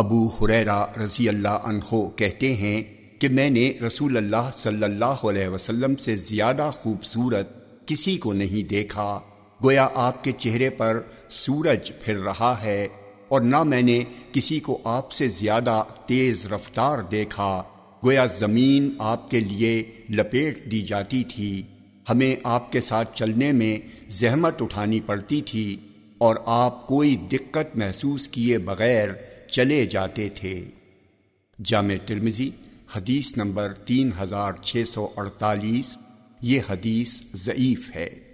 ابو حریرا رضی اللہ عنہ کہتے ہیں کہ میں نے رسول اللہ صلی اللہ علیہ وسلم سے زیادہ خوبصورت کسی کو نہیں دیکھا۔ گویا آپ کے چہرے پر سورج پھر رہا ہے اور نہ میں نے کسی کو آپ سے زیادہ تیز رفتار دیکھا۔ گویا زمین آپ کے لیے لپیٹ دی جاتی تھی۔ ہمیں آپ کے ساتھ چلنے میں زحمت اٹھانی پڑتی تھی اور آپ کوئی دقت محسوس کیے بغیر چلے جاتے تھے۔ جامع ترمزی حدیث نمبر تین ہزار چھ سو اڑتالیس، یہ حدیث ضعیف ہے۔